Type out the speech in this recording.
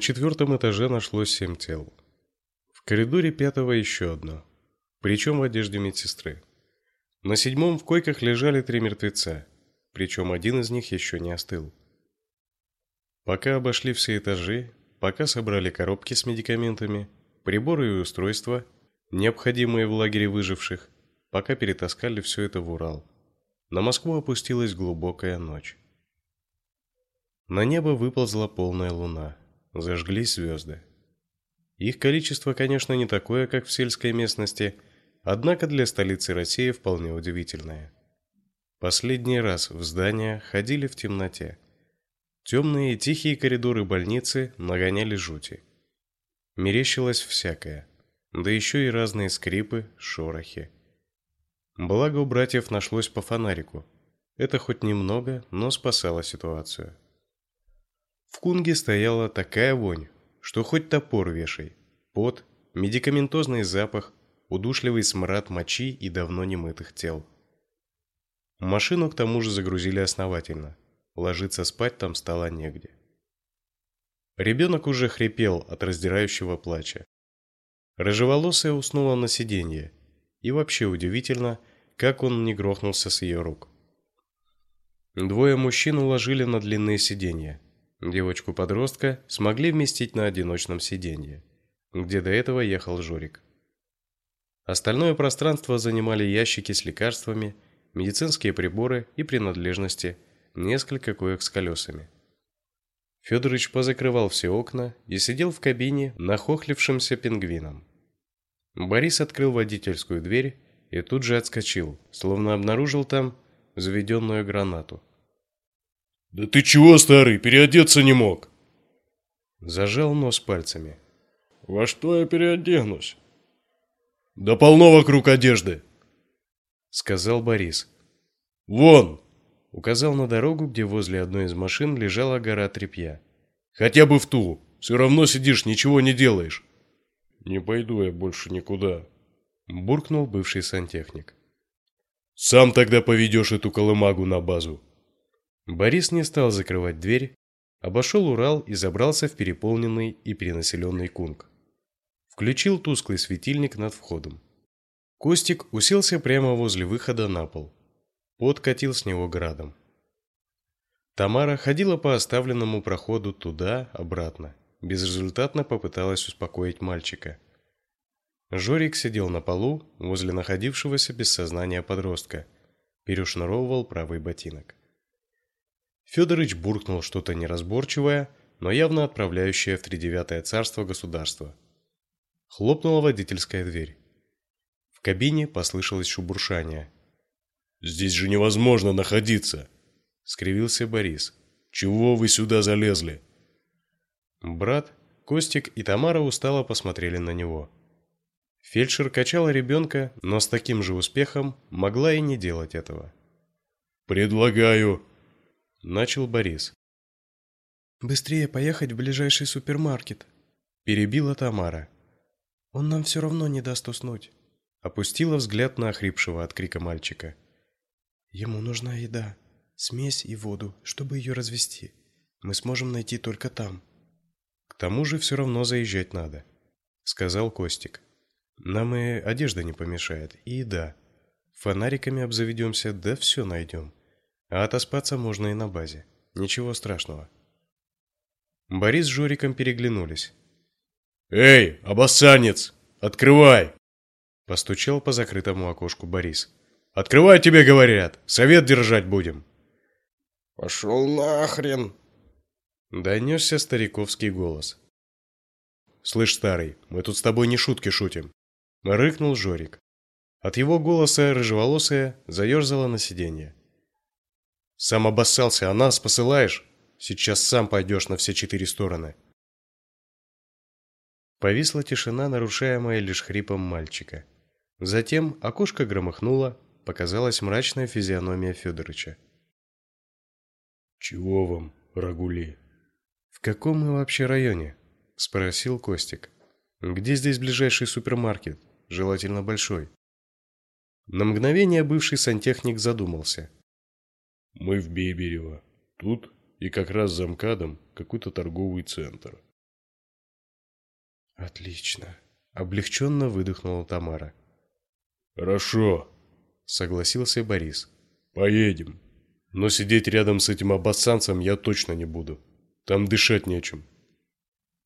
На четвертом этаже нашлось семь тел. В коридоре пятого еще одно, причем в одежде медсестры. На седьмом в койках лежали три мертвеца, причем один из них еще не остыл. Пока обошли все этажи, пока собрали коробки с медикаментами, приборы и устройства, необходимые в лагере выживших, пока перетаскали все это в Урал. На Москву опустилась глубокая ночь. На небо выползла полная луна. Зажглись звезды. Их количество, конечно, не такое, как в сельской местности, однако для столицы России вполне удивительное. Последний раз в здания ходили в темноте. Темные и тихие коридоры больницы нагоняли жути. Мерещилось всякое, да еще и разные скрипы, шорохи. Благо у братьев нашлось по фонарику. Это хоть немного, но спасало ситуацию. В кунге стояла такая вонь, что хоть топор вешай. Пот, медикаментозный запах, удушливый смрад мочи и давно немытых тел. Машину к тому же загрузили основательно. Ложиться спать там стало негде. Ребенок уже хрипел от раздирающего плача. Рыжеволосая уснула на сиденье. И вообще удивительно, как он не грохнулся с ее рук. Двое мужчин уложили на длинные сиденья. Девочку-подростка смогли вместить на одиночном сиденье, где до этого ехал Жорик. Остальное пространство занимали ящики с лекарствами, медицинские приборы и принадлежности, несколько коек с колесами. Федорович позакрывал все окна и сидел в кабине нахохлившимся пингвином. Борис открыл водительскую дверь и тут же отскочил, словно обнаружил там заведенную гранату. «Да ты чего, старый, переодеться не мог?» Зажал нос пальцами. «Во что я переоденусь?» «Да полно вокруг одежды!» Сказал Борис. «Вон!» Указал на дорогу, где возле одной из машин лежала гора тряпья. «Хотя бы в ту! Все равно сидишь, ничего не делаешь!» «Не пойду я больше никуда!» Буркнул бывший сантехник. «Сам тогда поведешь эту колымагу на базу!» Борис не стал закрывать дверь, обошел Урал и забрался в переполненный и перенаселенный Кунг. Включил тусклый светильник над входом. Костик уселся прямо возле выхода на пол. Пот катил с него градом. Тамара ходила по оставленному проходу туда-обратно, безрезультатно попыталась успокоить мальчика. Жорик сидел на полу возле находившегося без сознания подростка, перешнуровывал правый ботинок. Федорович буркнул что-то неразборчивое, но явно отправляющее в тридевятое царство государства. Хлопнула водительская дверь. В кабине послышалось шебуршание. «Здесь же невозможно находиться!» — скривился Борис. «Чего вы сюда залезли?» Брат, Костик и Тамара устало посмотрели на него. Фельдшер качала ребенка, но с таким же успехом могла и не делать этого. «Предлагаю начал Борис. Быстрее поехать в ближайший супермаркет, перебила Тамара. Он нам все равно не даст уснуть. Опустила взгляд на охрипшего от крика мальчика. Ему нужна еда, смесь и воду, чтобы ее развести. Мы сможем найти только там. К тому же все равно заезжать надо, сказал Костик. Нам и одежда не помешает, и еда. Фонариками обзаведемся, да все найдем. А отоспаться можно и на базе. Ничего страшного. Борис с Жориком переглянулись. «Эй, обоссанец! Открывай!» Постучал по закрытому окошку Борис. «Открывай, тебе говорят! Совет держать будем!» «Пошел нахрен!» Донесся стариковский голос. «Слышь, старый, мы тут с тобой не шутки шутим!» Рыкнул Жорик. От его голоса рыжеволосая заерзала на сиденье. Сам обоссался, а нас посылаешь? Сейчас сам пойдешь на все четыре стороны. Повисла тишина, нарушаемая лишь хрипом мальчика. Затем окошко громыхнуло, показалась мрачная физиономия Федорыча. Чего вам, Рагули? В каком мы вообще районе? спросил Костик. Где здесь ближайший супермаркет, желательно большой? На мгновение бывший сантехник задумался. Мы в Беберево. Тут и как раз за МКАДом какой-то торговый центр. Отлично. Облегченно выдохнула Тамара. Хорошо, Согласился Борис. поедем. Но сидеть рядом с этим обоссанцем я точно не буду. Там дышать нечем.